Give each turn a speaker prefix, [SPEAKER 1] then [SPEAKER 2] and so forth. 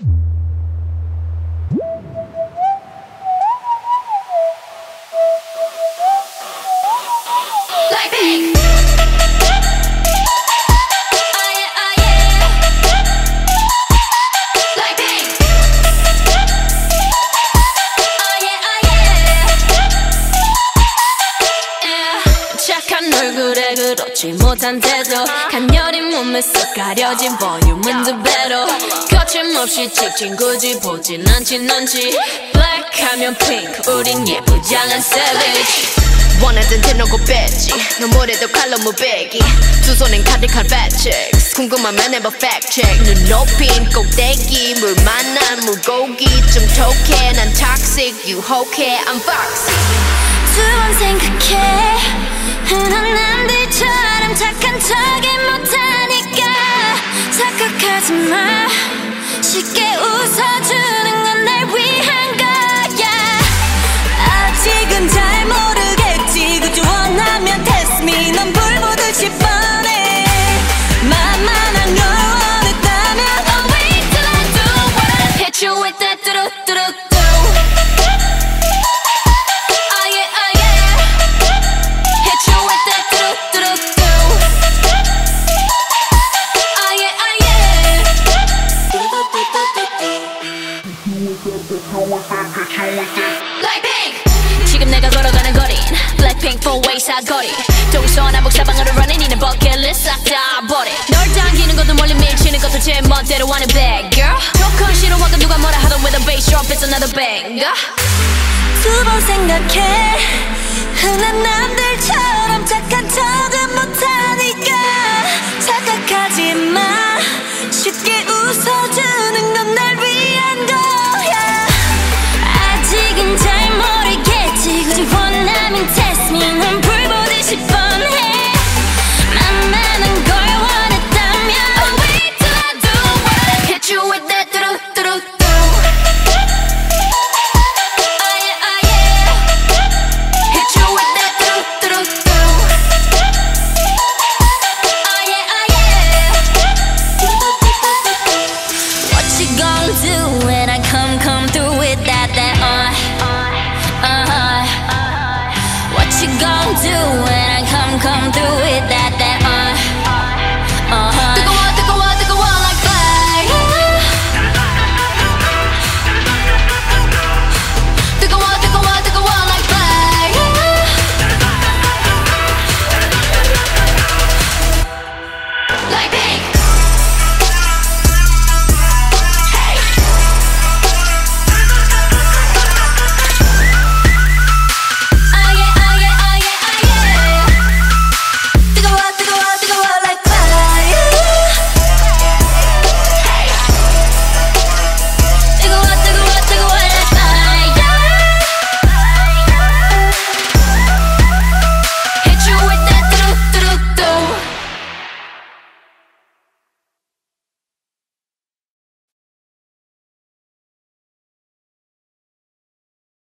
[SPEAKER 1] you 못한 태도 간녀린 몸에 쓱 가려진 볼륨은 두 배로 거침없이 찍힌 굳이 보진 않지 Black 하면 pink 우린 예쁘장한 savage.
[SPEAKER 2] 원하던 대놓고 뺐지 너무래도 칼로 무배기. 두 손엔 가득한 checks 궁금하면 해봐 check. 눈 높인 꼭대기 물 만난 물고기. 좀 톡해 난 toxic 유혹해 I'm foxy.
[SPEAKER 1] 두번 생각해 척이 못하니까 착각하지 마 Like pink. 지금 내가 걸어가는 거린 Blackpink four way 사거리 동서남북 사방으로 running 이는 버킷리스트 싹다 버려 널 당기는 것도 멀리 밀치는 것도 제 멋대로 하는 bad girl 조건 싫어하고 누가 뭐라 하던 with a bass drop it's another banger 두 번 생각해 흔한 남들처럼